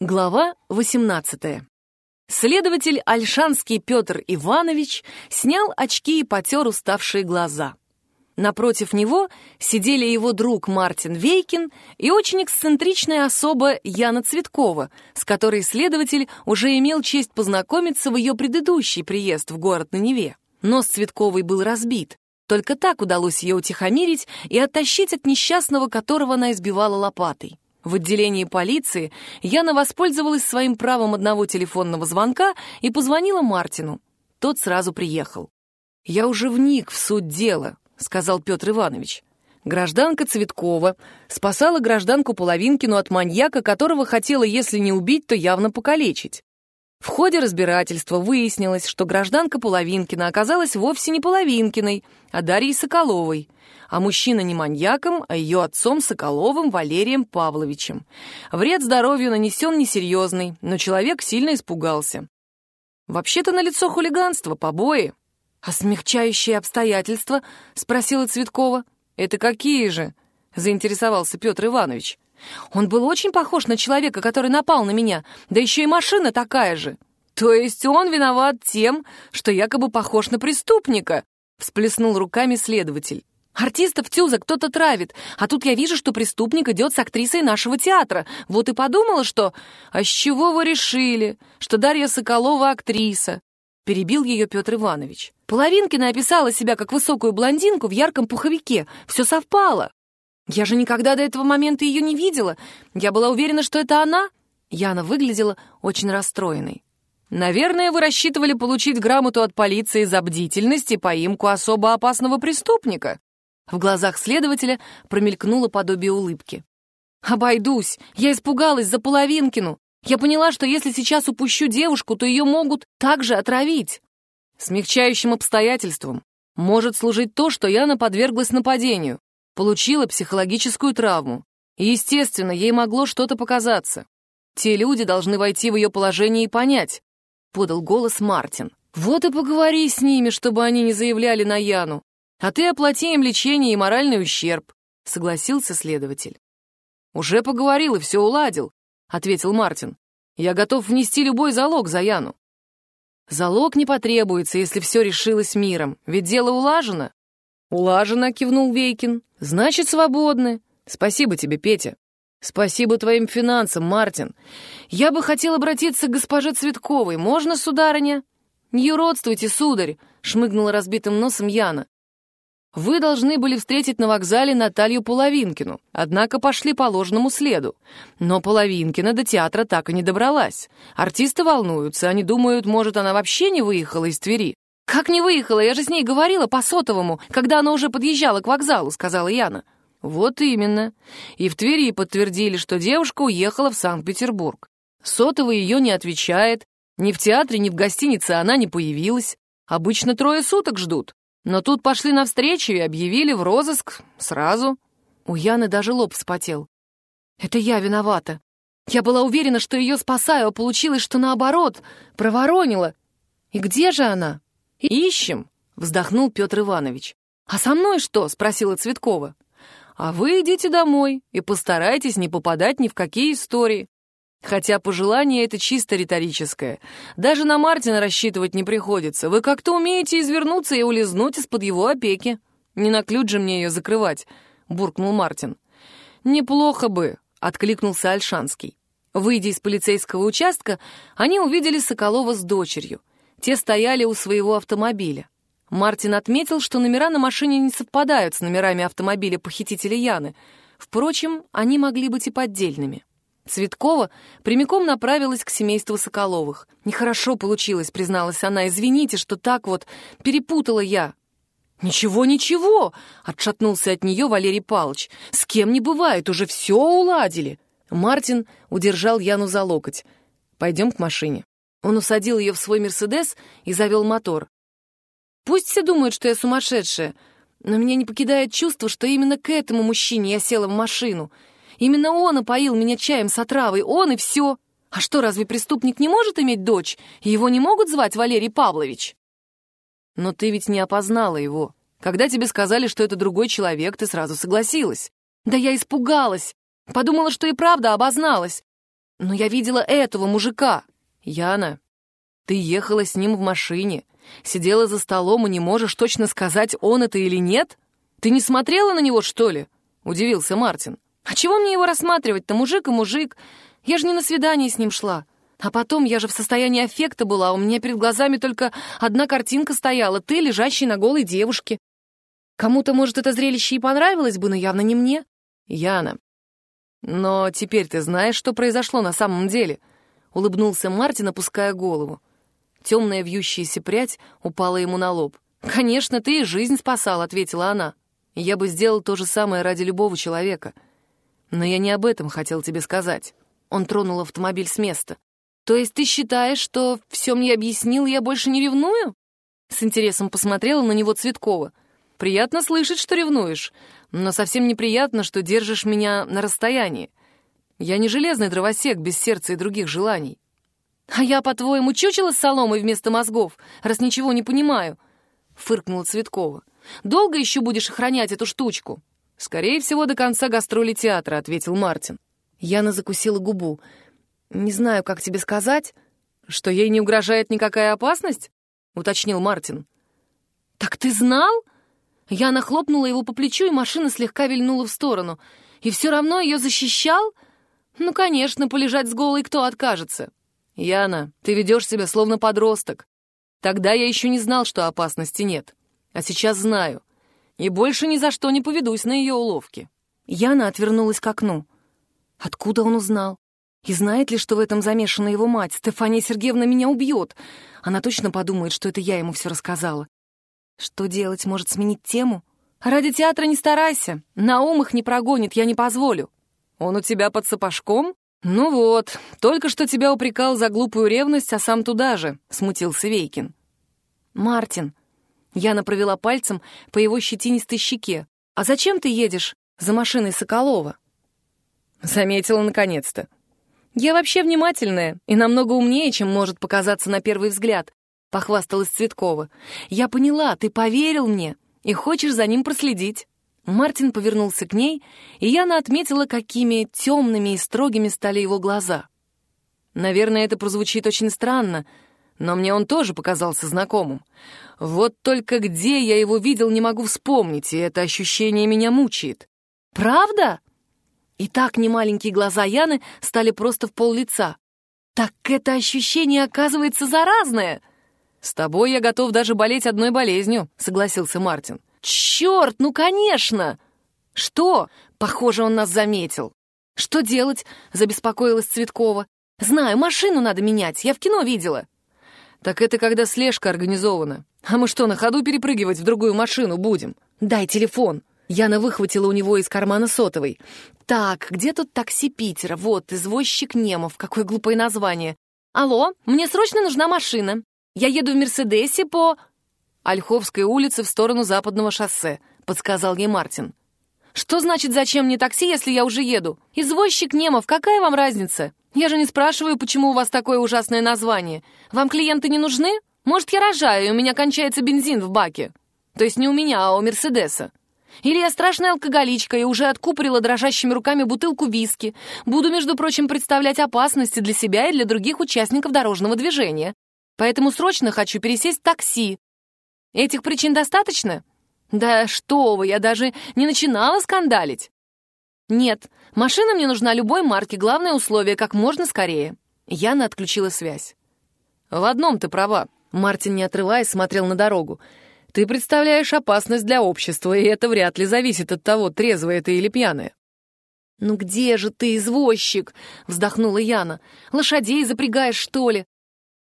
Глава 18. Следователь Альшанский Петр Иванович снял очки и потер уставшие глаза. Напротив него сидели его друг Мартин Вейкин и очень эксцентричная особа Яна Цветкова, с которой следователь уже имел честь познакомиться в ее предыдущий приезд в город на Неве. Нос Цветковой был разбит. Только так удалось ее утихомирить и оттащить от несчастного, которого она избивала лопатой. В отделении полиции Яна воспользовалась своим правом одного телефонного звонка и позвонила Мартину. Тот сразу приехал. «Я уже вник в суть дела», — сказал Петр Иванович. Гражданка Цветкова спасала гражданку Половинкину от маньяка, которого хотела, если не убить, то явно покалечить. В ходе разбирательства выяснилось, что гражданка Половинкина оказалась вовсе не Половинкиной, а Дарьей Соколовой, а мужчина не маньяком, а ее отцом Соколовым Валерием Павловичем. Вред здоровью нанесен несерьезный, но человек сильно испугался. Вообще-то налицо хулиганство, побои. «А смягчающие обстоятельства?» — спросила Цветкова. «Это какие же?» — заинтересовался Петр Иванович. «Он был очень похож на человека, который напал на меня, да еще и машина такая же». «То есть он виноват тем, что якобы похож на преступника?» — всплеснул руками следователь. «Артистов Тюза кто-то травит, а тут я вижу, что преступник идет с актрисой нашего театра. Вот и подумала, что... А с чего вы решили, что Дарья Соколова актриса?» Перебил ее Петр Иванович. Половинкина описала себя как высокую блондинку в ярком пуховике. Все совпало. Я же никогда до этого момента ее не видела. Я была уверена, что это она. Яна выглядела очень расстроенной. «Наверное, вы рассчитывали получить грамоту от полиции за бдительность и поимку особо опасного преступника». В глазах следователя промелькнуло подобие улыбки. «Обойдусь. Я испугалась за Половинкину. Я поняла, что если сейчас упущу девушку, то ее могут также отравить. Смягчающим обстоятельством может служить то, что Яна подверглась нападению, получила психологическую травму. И, естественно, ей могло что-то показаться. Те люди должны войти в ее положение и понять, — подал голос Мартин. Вот и поговори с ними, чтобы они не заявляли на Яну. А ты оплати им лечение и моральный ущерб, — согласился следователь. Уже поговорил и все уладил, — ответил Мартин. Я готов внести любой залог за Яну. Залог не потребуется, если все решилось миром, ведь дело улажено. Улажено, кивнул Вейкин. Значит, свободны. Спасибо тебе, Петя. Спасибо твоим финансам, Мартин. Я бы хотел обратиться к госпоже Цветковой. Можно, сударыня? Не уродствуйте, сударь, шмыгнула разбитым носом Яна. Вы должны были встретить на вокзале Наталью Половинкину, однако пошли по ложному следу. Но Половинкина до театра так и не добралась. Артисты волнуются, они думают, может, она вообще не выехала из Твери. «Как не выехала? Я же с ней говорила по сотовому, когда она уже подъезжала к вокзалу», — сказала Яна. «Вот именно. И в Твери подтвердили, что девушка уехала в Санкт-Петербург. Сотовый ее не отвечает. Ни в театре, ни в гостинице она не появилась. Обычно трое суток ждут. Но тут пошли навстречу и объявили в розыск сразу. У Яны даже лоб вспотел. «Это я виновата. Я была уверена, что ее спасаю, а получилось, что наоборот, проворонила. И где же она?» «Ищем», — вздохнул Петр Иванович. «А со мной что?» — спросила Цветкова. «А вы идите домой и постарайтесь не попадать ни в какие истории. Хотя пожелание это чисто риторическое. Даже на Мартина рассчитывать не приходится. Вы как-то умеете извернуться и улизнуть из-под его опеки. Не на ключ же мне ее закрывать, буркнул Мартин. Неплохо бы, откликнулся Альшанский. Выйдя из полицейского участка, они увидели Соколова с дочерью. Те стояли у своего автомобиля. Мартин отметил, что номера на машине не совпадают с номерами автомобиля похитителя Яны. Впрочем, они могли быть и поддельными. Цветкова прямиком направилась к семейству Соколовых. «Нехорошо получилось», — призналась она. «Извините, что так вот перепутала я». «Ничего, ничего!» — отшатнулся от нее Валерий Павлович. «С кем не бывает, уже все уладили!» Мартин удержал Яну за локоть. «Пойдем к машине». Он усадил ее в свой «Мерседес» и завел мотор. «Пусть все думают, что я сумасшедшая, но меня не покидает чувство, что именно к этому мужчине я села в машину — Именно он опоил меня чаем с отравой, он и все. А что, разве преступник не может иметь дочь, и его не могут звать Валерий Павлович? Но ты ведь не опознала его. Когда тебе сказали, что это другой человек, ты сразу согласилась. Да я испугалась. Подумала, что и правда обозналась. Но я видела этого мужика. Яна, ты ехала с ним в машине, сидела за столом и не можешь точно сказать, он это или нет? Ты не смотрела на него, что ли? Удивился Мартин. А чего мне его рассматривать-то? Мужик и мужик. Я же не на свидание с ним шла. А потом, я же в состоянии аффекта была, у меня перед глазами только одна картинка стояла, ты, лежащий на голой девушке. Кому-то, может, это зрелище и понравилось бы, но явно не мне. Яна. Но теперь ты знаешь, что произошло на самом деле? Улыбнулся Мартин, опуская голову. Темная вьющаяся прядь упала ему на лоб. «Конечно, ты и жизнь спасал», — ответила она. «Я бы сделал то же самое ради любого человека. Но я не об этом хотел тебе сказать». Он тронул автомобиль с места. «То есть ты считаешь, что все мне объяснил, я больше не ревную?» С интересом посмотрела на него Цветкова. «Приятно слышать, что ревнуешь, но совсем неприятно, что держишь меня на расстоянии. Я не железный дровосек без сердца и других желаний». «А я, по-твоему, чучело с соломой вместо мозгов, раз ничего не понимаю?» — фыркнула Цветкова. «Долго еще будешь охранять эту штучку?» «Скорее всего, до конца гастроли театра», — ответил Мартин. Яна закусила губу. «Не знаю, как тебе сказать, что ей не угрожает никакая опасность?» — уточнил Мартин. «Так ты знал?» Яна хлопнула его по плечу, и машина слегка вильнула в сторону. «И все равно ее защищал?» «Ну, конечно, полежать с голой кто откажется?» «Яна, ты ведешь себя словно подросток. Тогда я еще не знал, что опасности нет. А сейчас знаю. И больше ни за что не поведусь на ее уловки». Яна отвернулась к окну. Откуда он узнал? И знает ли, что в этом замешана его мать? Стефания Сергеевна меня убьет. Она точно подумает, что это я ему все рассказала. Что делать? Может, сменить тему? Ради театра не старайся. На ум их не прогонит, я не позволю. Он у тебя под сапожком? Ну вот, только что тебя упрекал за глупую ревность, а сам туда же, смутился Вейкин. Мартин. Яна провела пальцем по его щетинистой щеке. А зачем ты едешь за машиной Соколова? Заметила наконец-то. «Я вообще внимательная и намного умнее, чем может показаться на первый взгляд», — похвасталась Цветкова. «Я поняла, ты поверил мне и хочешь за ним проследить». Мартин повернулся к ней, и Яна отметила, какими темными и строгими стали его глаза. Наверное, это прозвучит очень странно, но мне он тоже показался знакомым. Вот только где я его видел, не могу вспомнить, и это ощущение меня мучает. «Правда?» И так немаленькие глаза Яны стали просто в пол лица. Так это ощущение оказывается заразное. «С тобой я готов даже болеть одной болезнью», — согласился Мартин. «Черт, ну конечно!» «Что?» — похоже, он нас заметил. «Что делать?» — забеспокоилась Цветкова. «Знаю, машину надо менять, я в кино видела». «Так это когда слежка организована. А мы что, на ходу перепрыгивать в другую машину будем? Дай телефон!» Яна выхватила у него из кармана сотовый. «Так, где тут такси Питера? Вот, извозчик Немов. Какое глупое название. Алло, мне срочно нужна машина. Я еду в Мерседесе по...» «Ольховской улице в сторону западного шоссе», — подсказал ей Мартин. «Что значит, зачем мне такси, если я уже еду? Извозчик Немов, какая вам разница? Я же не спрашиваю, почему у вас такое ужасное название. Вам клиенты не нужны? Может, я рожаю, и у меня кончается бензин в баке? То есть не у меня, а у Мерседеса. Или я страшная алкоголичка и уже откупорила дрожащими руками бутылку виски. Буду, между прочим, представлять опасности для себя и для других участников дорожного движения. Поэтому срочно хочу пересесть в такси. Этих причин достаточно? Да что вы, я даже не начинала скандалить. Нет, машина мне нужна любой марки, главное условие как можно скорее. Яна отключила связь. В одном ты права. Мартин, не отрываясь, смотрел на дорогу. Ты представляешь опасность для общества, и это вряд ли зависит от того, трезвая ты или пьяная. «Ну где же ты, извозчик?» — вздохнула Яна. «Лошадей запрягаешь, что ли?»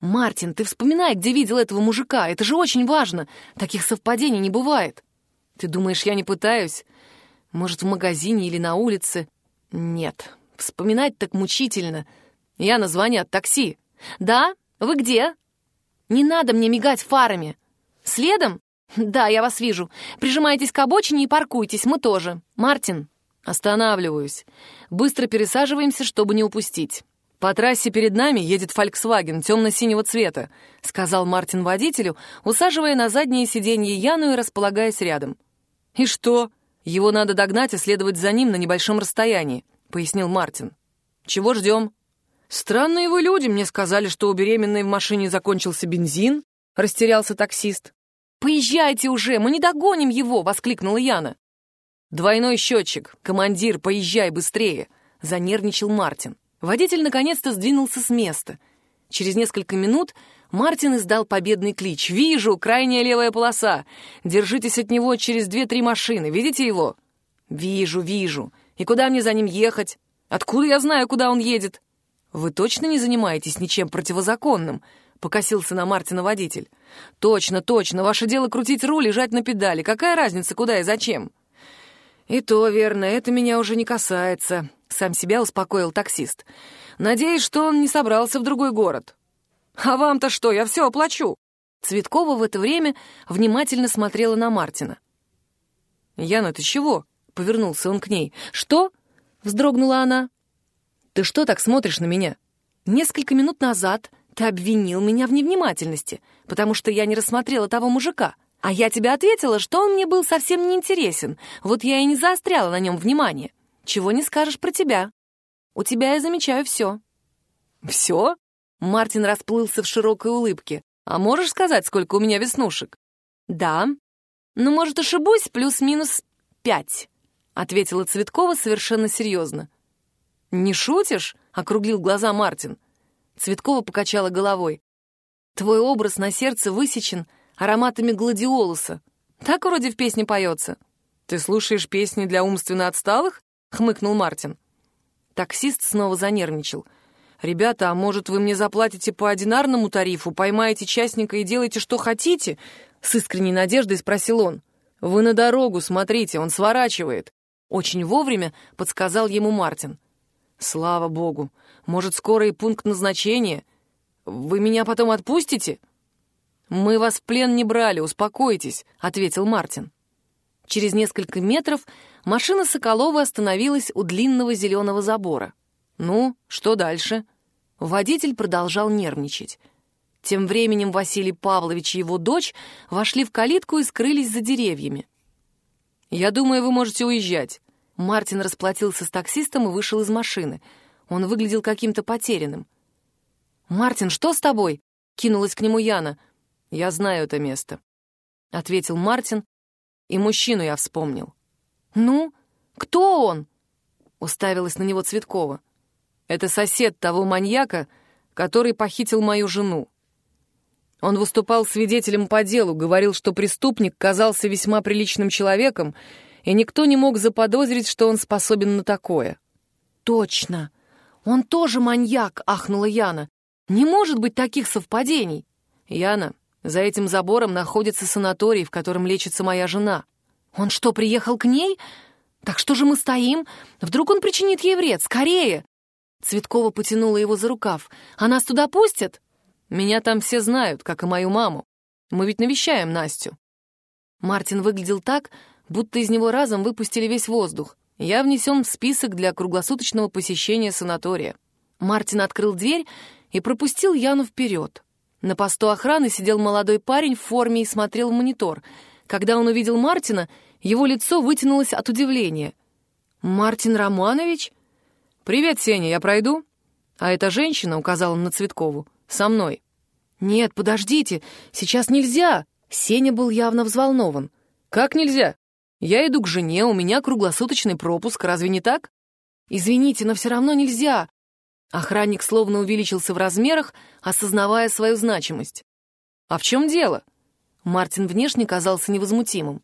«Мартин, ты вспоминай, где видел этого мужика. Это же очень важно. Таких совпадений не бывает. Ты думаешь, я не пытаюсь? Может, в магазине или на улице? Нет. Вспоминать так мучительно. Яна, звони от такси. Да? Вы где? Не надо мне мигать фарами. Следом? Да, я вас вижу. Прижимайтесь к обочине и паркуйтесь, мы тоже. Мартин, останавливаюсь. Быстро пересаживаемся, чтобы не упустить. «По трассе перед нами едет «Фольксваген» темно-синего цвета», — сказал Мартин водителю, усаживая на заднее сиденье Яну и располагаясь рядом. «И что? Его надо догнать и следовать за ним на небольшом расстоянии», — пояснил Мартин. «Чего ждем?» «Странные вы люди, мне сказали, что у беременной в машине закончился бензин», — растерялся таксист. «Поезжайте уже, мы не догоним его!» — воскликнула Яна. «Двойной счетчик. Командир, поезжай быстрее!» — занервничал Мартин. Водитель наконец-то сдвинулся с места. Через несколько минут Мартин издал победный клич. «Вижу! Крайняя левая полоса! Держитесь от него через две-три машины. Видите его?» «Вижу, вижу. И куда мне за ним ехать? Откуда я знаю, куда он едет?» «Вы точно не занимаетесь ничем противозаконным?» — покосился на Мартина водитель. «Точно, точно. Ваше дело крутить руль и жать на педали. Какая разница, куда и зачем?» «И то верно. Это меня уже не касается», — сам себя успокоил таксист. «Надеюсь, что он не собрался в другой город». «А вам-то что? Я все оплачу». Цветкова в это время внимательно смотрела на Мартина. «Яна, ты чего?» — повернулся он к ней. «Что?» — вздрогнула она. «Ты что так смотришь на меня? Несколько минут назад ты обвинил меня в невнимательности, потому что я не рассмотрела того мужика. А я тебе ответила, что он мне был совсем неинтересен. Вот я и не заостряла на нем внимание. Чего не скажешь про тебя. У тебя я замечаю все». «Все?» Мартин расплылся в широкой улыбке. «А можешь сказать, сколько у меня веснушек?» «Да. Ну, может, ошибусь, плюс-минус пять», — ответила Цветкова совершенно серьезно. «Не шутишь?» — округлил глаза Мартин. Цветкова покачала головой. «Твой образ на сердце высечен ароматами гладиолуса. Так вроде в песне поется». «Ты слушаешь песни для умственно отсталых?» — хмыкнул Мартин. Таксист снова занервничал. «Ребята, а может, вы мне заплатите по одинарному тарифу, поймаете частника и делаете, что хотите?» С искренней надеждой спросил он. «Вы на дорогу, смотрите, он сворачивает». Очень вовремя подсказал ему Мартин. «Слава богу! Может, скоро и пункт назначения? Вы меня потом отпустите?» «Мы вас в плен не брали, успокойтесь», — ответил Мартин. Через несколько метров машина Соколова остановилась у длинного зеленого забора. «Ну, что дальше?» Водитель продолжал нервничать. Тем временем Василий Павлович и его дочь вошли в калитку и скрылись за деревьями. «Я думаю, вы можете уезжать. Мартин расплатился с таксистом и вышел из машины. Он выглядел каким-то потерянным. «Мартин, что с тобой?» — кинулась к нему Яна. «Я знаю это место», — ответил Мартин, и мужчину я вспомнил. «Ну, кто он?» — уставилась на него Цветкова. «Это сосед того маньяка, который похитил мою жену. Он выступал свидетелем по делу, говорил, что преступник казался весьма приличным человеком и никто не мог заподозрить, что он способен на такое. «Точно! Он тоже маньяк!» — ахнула Яна. «Не может быть таких совпадений!» «Яна, за этим забором находится санаторий, в котором лечится моя жена. Он что, приехал к ней? Так что же мы стоим? Вдруг он причинит ей вред? Скорее!» Цветкова потянула его за рукав. «А нас туда пустят?» «Меня там все знают, как и мою маму. Мы ведь навещаем Настю». Мартин выглядел так, будто из него разом выпустили весь воздух. Я внесен в список для круглосуточного посещения санатория. Мартин открыл дверь и пропустил Яну вперед. На посту охраны сидел молодой парень в форме и смотрел в монитор. Когда он увидел Мартина, его лицо вытянулось от удивления. «Мартин Романович?» «Привет, Сеня, я пройду?» «А эта женщина», — указала на Цветкову, — «со мной». «Нет, подождите, сейчас нельзя!» Сеня был явно взволнован. «Как нельзя? Я иду к жене, у меня круглосуточный пропуск, разве не так? Извините, но все равно нельзя. Охранник словно увеличился в размерах, осознавая свою значимость. А в чем дело? Мартин внешне казался невозмутимым.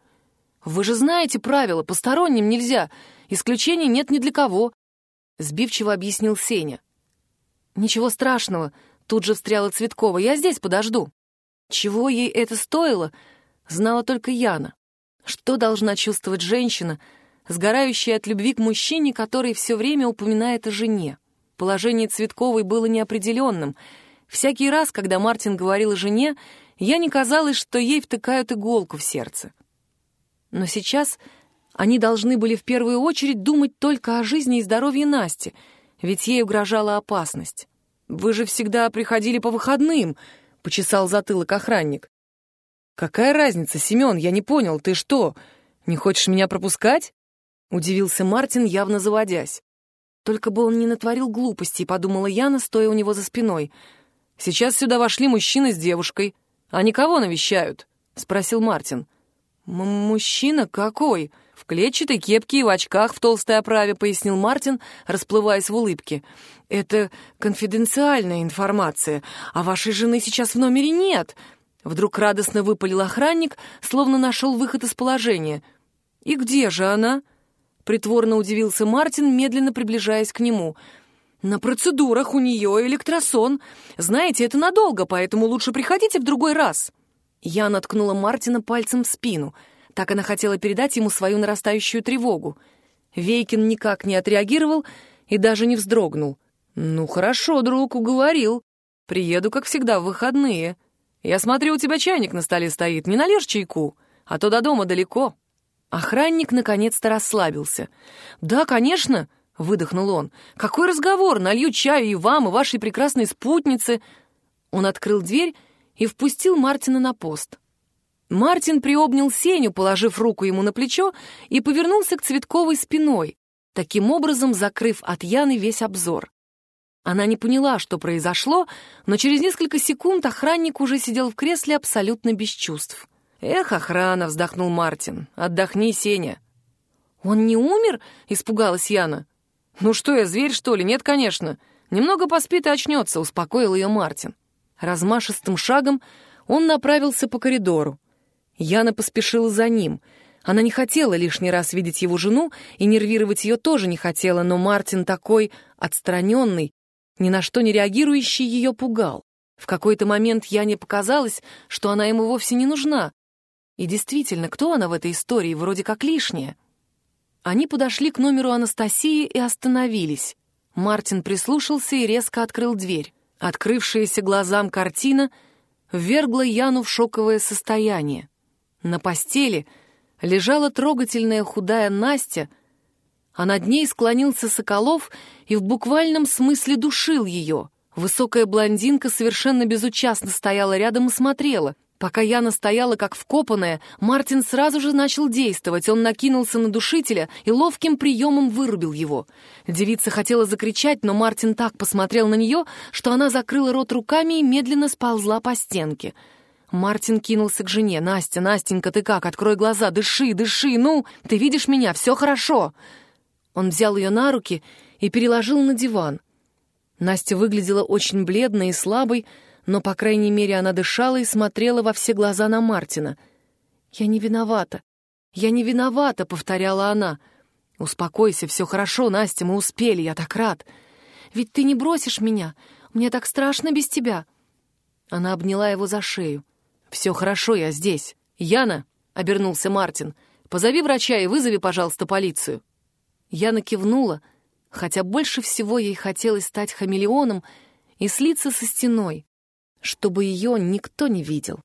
Вы же знаете правила, посторонним нельзя, исключений нет ни для кого. Сбивчиво объяснил Сеня. Ничего страшного, тут же встряла Цветкова, я здесь подожду. Чего ей это стоило, знала только Яна. Что должна чувствовать женщина, сгорающая от любви к мужчине, который все время упоминает о жене? Положение Цветковой было неопределенным. Всякий раз, когда Мартин говорил о жене, я не казалось, что ей втыкают иголку в сердце. Но сейчас они должны были в первую очередь думать только о жизни и здоровье Насти, ведь ей угрожала опасность. «Вы же всегда приходили по выходным», — почесал затылок охранник. «Какая разница, Семен, я не понял, ты что, не хочешь меня пропускать?» Удивился Мартин, явно заводясь. Только бы он не натворил глупостей, подумала Яна, стоя у него за спиной. «Сейчас сюда вошли мужчина с девушкой. Они кого навещают?» — спросил Мартин. «Мужчина какой?» «В клетчатой кепке и в очках в толстой оправе», — пояснил Мартин, расплываясь в улыбке. «Это конфиденциальная информация, а вашей жены сейчас в номере нет», Вдруг радостно выпалил охранник, словно нашел выход из положения. «И где же она?» Притворно удивился Мартин, медленно приближаясь к нему. «На процедурах у нее электросон. Знаете, это надолго, поэтому лучше приходите в другой раз». Я наткнула Мартина пальцем в спину. Так она хотела передать ему свою нарастающую тревогу. Вейкин никак не отреагировал и даже не вздрогнул. «Ну хорошо, друг, уговорил. Приеду, как всегда, в выходные. Я смотрю, у тебя чайник на столе стоит. Не належь чайку, а то до дома далеко». Охранник наконец-то расслабился. «Да, конечно», — выдохнул он. «Какой разговор? Налью чаю и вам, и вашей прекрасной спутнице». Он открыл дверь и впустил Мартина на пост. Мартин приобнял Сеню, положив руку ему на плечо, и повернулся к Цветковой спиной, таким образом закрыв от Яны весь обзор. Она не поняла, что произошло, но через несколько секунд охранник уже сидел в кресле абсолютно без чувств. «Эх, охрана!» — вздохнул Мартин. «Отдохни, Сеня». «Он не умер?» — испугалась Яна. «Ну что я, зверь, что ли? Нет, конечно. Немного поспит и очнется», — успокоил ее Мартин. Размашистым шагом он направился по коридору. Яна поспешила за ним. Она не хотела лишний раз видеть его жену, и нервировать ее тоже не хотела, но Мартин такой отстраненный, ни на что не реагирующий, ее пугал. В какой-то момент Яне показалось, что она ему вовсе не нужна, и действительно, кто она в этой истории, вроде как лишняя? Они подошли к номеру Анастасии и остановились. Мартин прислушался и резко открыл дверь. Открывшаяся глазам картина ввергла Яну в шоковое состояние. На постели лежала трогательная худая Настя, а над ней склонился Соколов и в буквальном смысле душил ее. Высокая блондинка совершенно безучастно стояла рядом и смотрела. Пока Яна стояла как вкопанная, Мартин сразу же начал действовать. Он накинулся на душителя и ловким приемом вырубил его. Девица хотела закричать, но Мартин так посмотрел на нее, что она закрыла рот руками и медленно сползла по стенке. Мартин кинулся к жене. «Настя, Настенька, ты как? Открой глаза, дыши, дыши, ну! Ты видишь меня? Все хорошо!» Он взял ее на руки и переложил на диван. Настя выглядела очень бледной и слабой, но, по крайней мере, она дышала и смотрела во все глаза на Мартина. «Я не виновата. Я не виновата», — повторяла она. «Успокойся, все хорошо, Настя, мы успели, я так рад. Ведь ты не бросишь меня. Мне так страшно без тебя». Она обняла его за шею. «Все хорошо, я здесь. Яна», — обернулся Мартин, — «позови врача и вызови, пожалуйста, полицию». Яна кивнула, хотя больше всего ей хотелось стать хамелеоном и слиться со стеной, чтобы ее никто не видел.